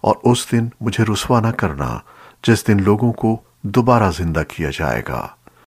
اور اس دن مجھے رسوا نہ کرنا جس دن لوگوں کو دوبارہ زندہ کیا جائے گا۔